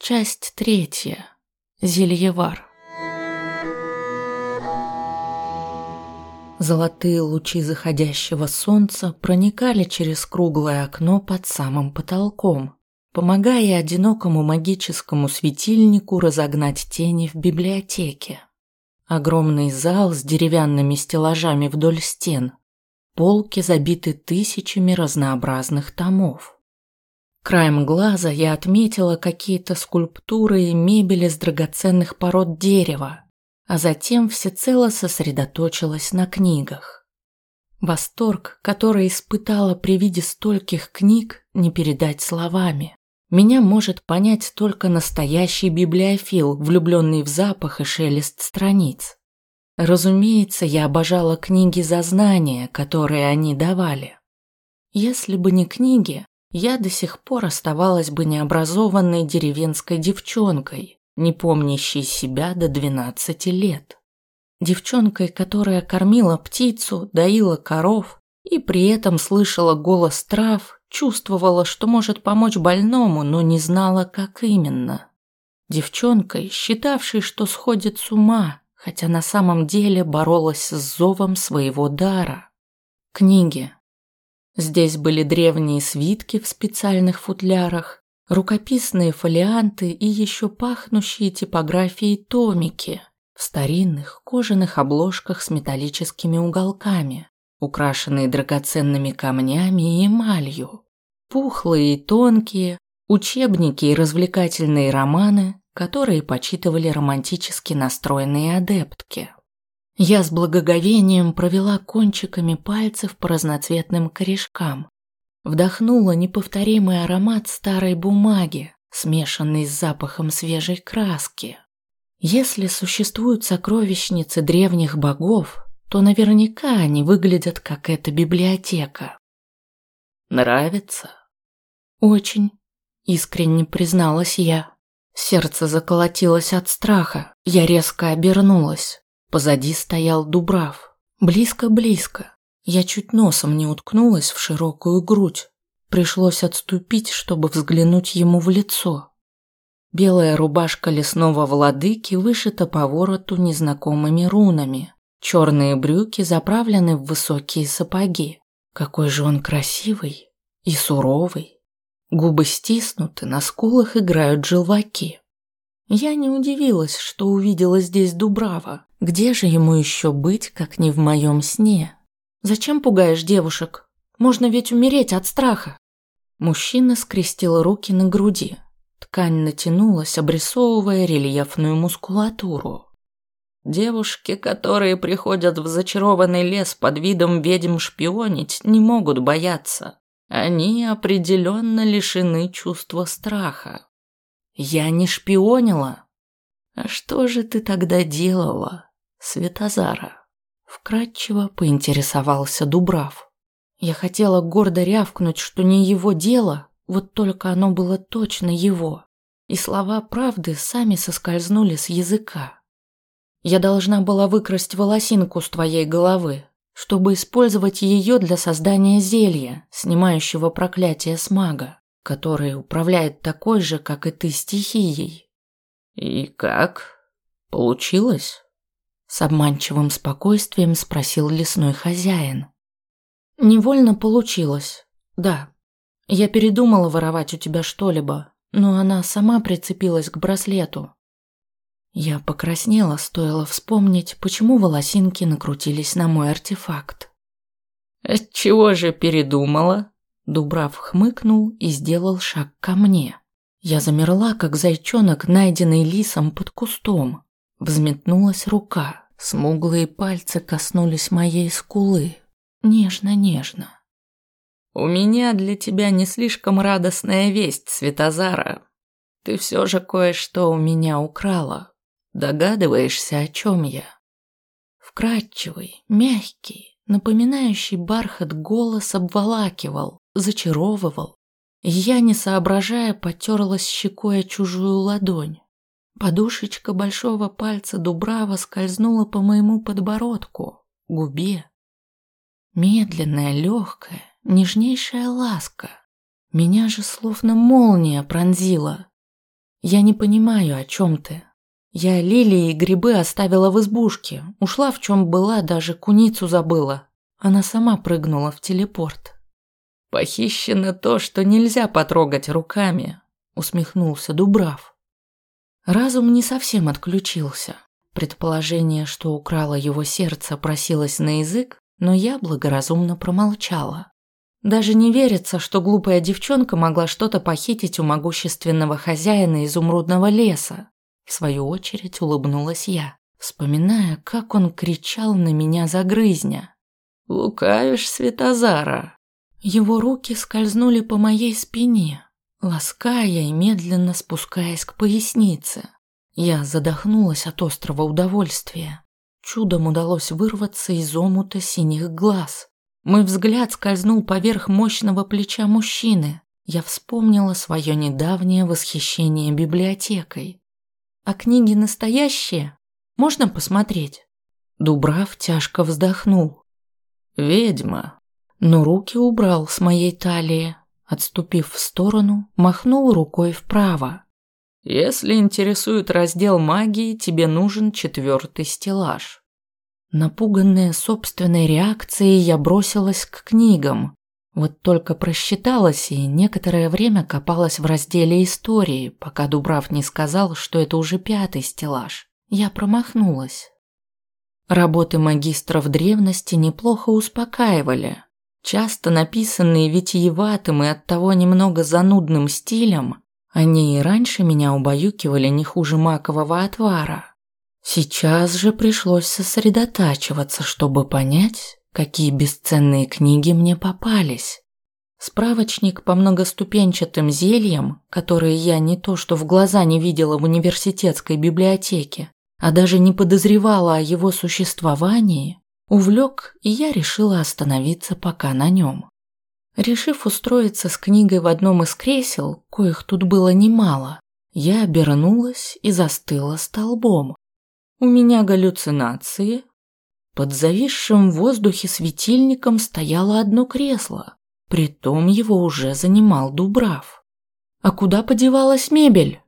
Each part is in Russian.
Часть третья. Зельевар. Золотые лучи заходящего солнца проникали через круглое окно под самым потолком, помогая одинокому магическому светильнику разогнать тени в библиотеке. Огромный зал с деревянными стеллажами вдоль стен, полки забиты тысячами разнообразных томов. Краем глаза я отметила какие-то скульптуры и мебель из драгоценных пород дерева, а затем всецело сосредоточилась на книгах. Восторг, который испытала при виде стольких книг, не передать словами. Меня может понять только настоящий библиофил, влюбленный в запах и шелест страниц. Разумеется, я обожала книги за знания, которые они давали. Если бы не книги, я до сих пор оставалась бы необразованной деревенской девчонкой, не помнящей себя до 12 лет. Девчонкой, которая кормила птицу, доила коров и при этом слышала голос трав, чувствовала, что может помочь больному, но не знала, как именно. Девчонкой, считавшей, что сходит с ума, хотя на самом деле боролась с зовом своего дара. Книги, Здесь были древние свитки в специальных футлярах, рукописные фолианты и еще пахнущие типографией томики в старинных кожаных обложках с металлическими уголками, украшенные драгоценными камнями и эмалью, пухлые и тонкие, учебники и развлекательные романы, которые почитывали романтически настроенные адептки. Я с благоговением провела кончиками пальцев по разноцветным корешкам. Вдохнула неповторимый аромат старой бумаги, смешанный с запахом свежей краски. Если существуют сокровищницы древних богов, то наверняка они выглядят как эта библиотека. Нравится? Очень, искренне призналась я. Сердце заколотилось от страха. Я резко обернулась. Позади стоял Дубрав. Близко-близко. Я чуть носом не уткнулась в широкую грудь. Пришлось отступить, чтобы взглянуть ему в лицо. Белая рубашка лесного владыки вышита по вороту незнакомыми рунами. Черные брюки заправлены в высокие сапоги. Какой же он красивый и суровый. Губы стиснуты, на скулах играют желваки. Я не удивилась, что увидела здесь Дубрава. Где же ему еще быть, как не в моем сне? Зачем пугаешь девушек? Можно ведь умереть от страха. Мужчина скрестил руки на груди. Ткань натянулась, обрисовывая рельефную мускулатуру. Девушки, которые приходят в зачарованный лес под видом ведьм шпионить, не могут бояться. Они определенно лишены чувства страха. Я не шпионила. А что же ты тогда делала? Светозара. Вкратчиво поинтересовался Дубрав. Я хотела гордо рявкнуть, что не его дело, вот только оно было точно его. И слова правды сами соскользнули с языка. Я должна была выкрасть волосинку с твоей головы, чтобы использовать ее для создания зелья, снимающего проклятие с мага, который управляет такой же, как и ты, стихией. И как? Получилось? С обманчивым спокойствием спросил лесной хозяин. Невольно получилось. Да. Я передумала воровать у тебя что-либо, но она сама прицепилась к браслету. Я покраснела, стоило вспомнить, почему волосинки накрутились на мой артефакт. «Чего же передумала?» Дубрав хмыкнул и сделал шаг ко мне. Я замерла, как зайчонок, найденный лисом под кустом. Взметнулась рука, смуглые пальцы коснулись моей скулы. Нежно-нежно. «У меня для тебя не слишком радостная весть, Светозара. Ты все же кое-что у меня украла. Догадываешься, о чем я?» Вкрадчивый, мягкий, напоминающий бархат голос обволакивал, зачаровывал. Я, не соображая, потерлась щекой о чужую ладонь. Подушечка большого пальца Дубрава скользнула по моему подбородку, губе. Медленная, легкая, нежнейшая ласка. Меня же словно молния пронзила. Я не понимаю, о чем ты. Я лилии и грибы оставила в избушке, ушла в чем была, даже куницу забыла. Она сама прыгнула в телепорт. Похищено то, что нельзя потрогать руками, усмехнулся Дубрав. Разум не совсем отключился. Предположение, что украло его сердце, просилось на язык, но я благоразумно промолчала. Даже не верится, что глупая девчонка могла что-то похитить у могущественного хозяина изумрудного леса. В свою очередь улыбнулась я, вспоминая, как он кричал на меня за грызня. «Лукавишь, Светозара!» Его руки скользнули по моей спине, лаская и медленно спускаясь к пояснице. Я задохнулась от острого удовольствия. Чудом удалось вырваться из омута синих глаз. Мой взгляд скользнул поверх мощного плеча мужчины. Я вспомнила свое недавнее восхищение библиотекой. «А книги настоящие? Можно посмотреть?» Дубрав тяжко вздохнул. «Ведьма». Но руки убрал с моей талии. Отступив в сторону, махнул рукой вправо. «Если интересует раздел магии, тебе нужен четвертый стеллаж». Напуганная собственной реакцией, я бросилась к книгам. Вот только просчиталась и некоторое время копалась в разделе истории, пока Дубрав не сказал, что это уже пятый стеллаж. Я промахнулась. Работы магистров древности неплохо успокаивали. Часто написанные витиеватым и оттого немного занудным стилем, они и раньше меня убаюкивали не хуже макового отвара. Сейчас же пришлось сосредотачиваться, чтобы понять, какие бесценные книги мне попались. Справочник по многоступенчатым зельям, которые я не то что в глаза не видела в университетской библиотеке, а даже не подозревала о его существовании, увлек, и я решила остановиться пока на нем. Решив устроиться с книгой в одном из кресел, коих тут было немало, я обернулась и застыла столбом. У меня галлюцинации. Под зависшим в воздухе светильником стояло одно кресло, притом его уже занимал Дубрав. А куда подевалась мебель?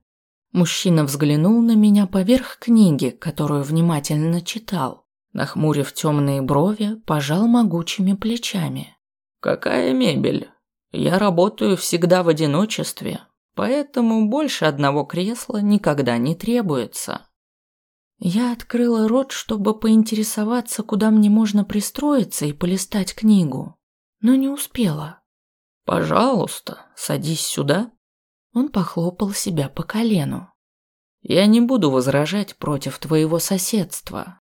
Мужчина взглянул на меня поверх книги, которую внимательно читал. Нахмурив темные брови, пожал могучими плечами. «Какая мебель? Я работаю всегда в одиночестве, поэтому больше одного кресла никогда не требуется». Я открыла рот, чтобы поинтересоваться, куда мне можно пристроиться и полистать книгу, но не успела. «Пожалуйста, садись сюда». Он похлопал себя по колену. «Я не буду возражать против твоего соседства».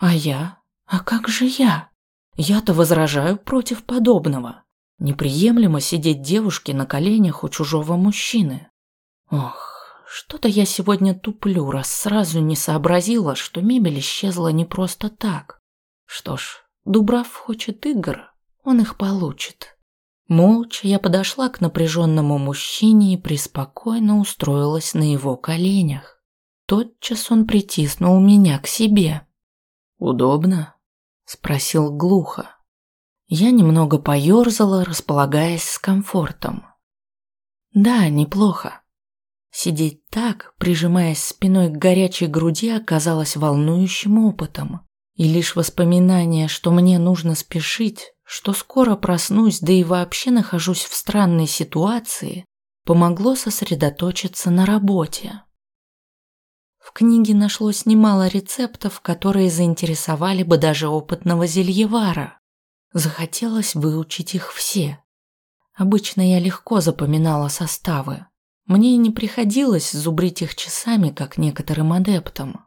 «А я? А как же я? Я-то возражаю против подобного. Неприемлемо сидеть девушке на коленях у чужого мужчины. Ох, что-то я сегодня туплю, раз сразу не сообразила, что мебель исчезла не просто так. Что ж, Дубрав хочет игр, он их получит. Молча я подошла к напряженному мужчине и преспокойно устроилась на его коленях. Тотчас он притиснул меня к себе. «Удобно?» – спросил глухо. Я немного поёрзала, располагаясь с комфортом. «Да, неплохо. Сидеть так, прижимаясь спиной к горячей груди, оказалось волнующим опытом. И лишь воспоминание, что мне нужно спешить, что скоро проснусь, да и вообще нахожусь в странной ситуации, помогло сосредоточиться на работе. В книге нашлось немало рецептов, которые заинтересовали бы даже опытного зельевара. Захотелось выучить их все. Обычно я легко запоминала составы, мне не приходилось зубрить их часами, как некоторым адептам.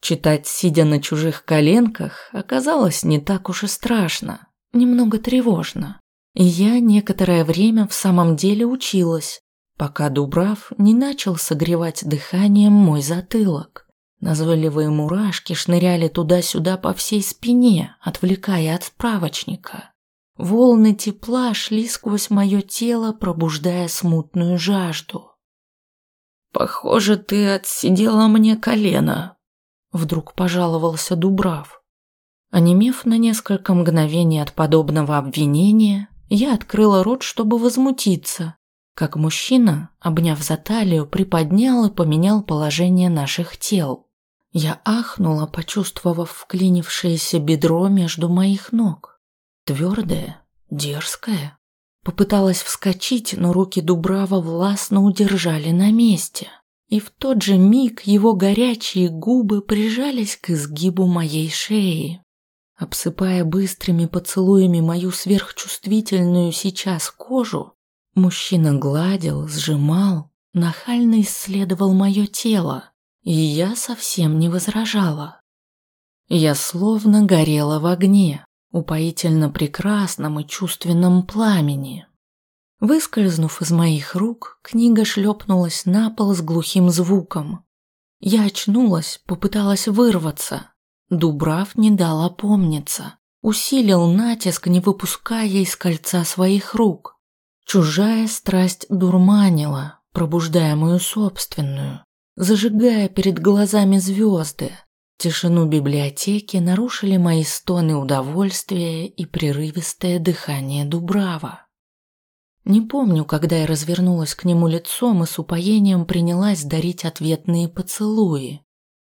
Читать, сидя на чужих коленках, оказалось не так уж и страшно, немного тревожно. И я некоторое время в самом деле училась, пока Дубрав не начал согревать дыханием мой затылок. Назойливые мурашки шныряли туда-сюда по всей спине, отвлекая от справочника. Волны тепла шли сквозь мое тело, пробуждая смутную жажду. «Похоже, ты отсидела мне колено», — вдруг пожаловался Дубрав. Онемев на несколько мгновений от подобного обвинения, я открыла рот, чтобы возмутиться, как мужчина, обняв за талию, приподнял и поменял положение наших тел. Я ахнула, почувствовав вклинившееся бедро между моих ног. Твердое, дерзкое. Попыталась вскочить, но руки Дубрава властно удержали на месте. И в тот же миг его горячие губы прижались к изгибу моей шеи. Обсыпая быстрыми поцелуями мою сверхчувствительную сейчас кожу, мужчина гладил, сжимал, нахально исследовал мое тело, и я совсем не возражала. Я словно горела в огне, упоительно прекрасном и чувственном пламени. Выскользнув из моих рук, книга шлепнулась на пол с глухим звуком. Я очнулась, попыталась вырваться. Дубрав не дал опомниться. Усилил натиск, не выпуская из кольца своих рук. Чужая страсть дурманила, пробуждая мою собственную, зажигая перед глазами звезды. Тишину библиотеки нарушили мои стоны удовольствия и прерывистое дыхание Дубрава. Не помню, когда я развернулась к нему лицом и с упоением принялась дарить ответные поцелуи.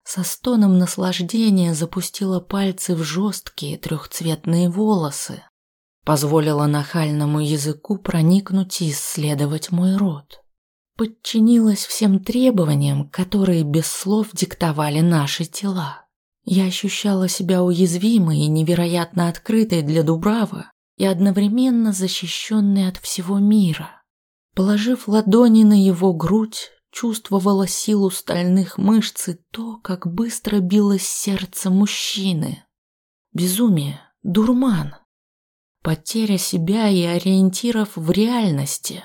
Со стоном наслаждения запустила пальцы в жесткие трехцветные волосы. Позволила нахальному языку проникнуть и исследовать мой рот. Подчинилась всем требованиям, которые без слов диктовали наши тела. Я ощущала себя уязвимой и невероятно открытой для Дубрава, и одновременно защищенный от всего мира. Положив ладони на его грудь, чувствовала силу стальных мышц и то, как быстро билось сердце мужчины. Безумие, дурман, потеря себя и ориентиров в реальности.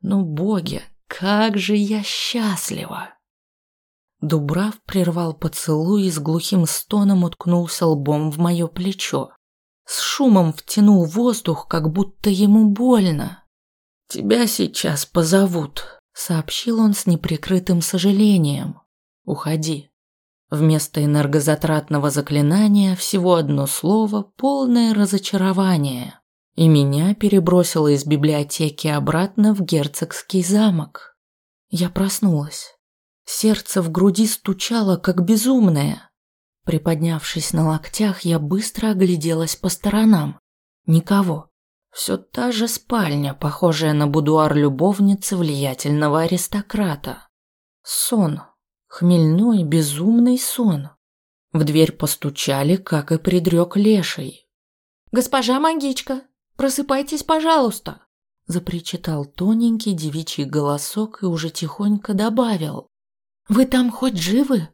Но, боги, как же я счастлива! Дубрав прервал поцелуй и с глухим стоном уткнулся лбом в мое плечо. С шумом втянул воздух, как будто ему больно. «Тебя сейчас позовут», — сообщил он с неприкрытым сожалением. «Уходи». Вместо энергозатратного заклинания всего одно слово – полное разочарование. И меня перебросило из библиотеки обратно в герцогский замок. Я проснулась. Сердце в груди стучало, как безумное. Приподнявшись на локтях, я быстро огляделась по сторонам. Никого. Все та же спальня, похожая на будуар любовницы влиятельного аристократа. Сон. Хмельной, безумный сон. В дверь постучали, как и предрек леший. «Госпожа магичка, просыпайтесь, пожалуйста!» Запричитал тоненький девичий голосок и уже тихонько добавил. «Вы там хоть живы?»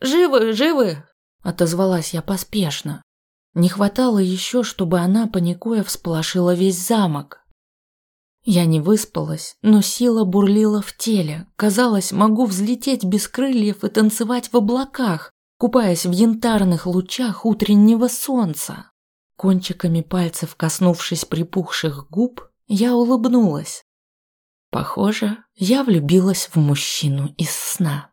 «Живы, живы!» – отозвалась я поспешно. Не хватало еще, чтобы она, паникуя, всполошила весь замок. Я не выспалась, но сила бурлила в теле. Казалось, могу взлететь без крыльев и танцевать в облаках, купаясь в янтарных лучах утреннего солнца. Кончиками пальцев коснувшись припухших губ, я улыбнулась. Похоже, я влюбилась в мужчину из сна.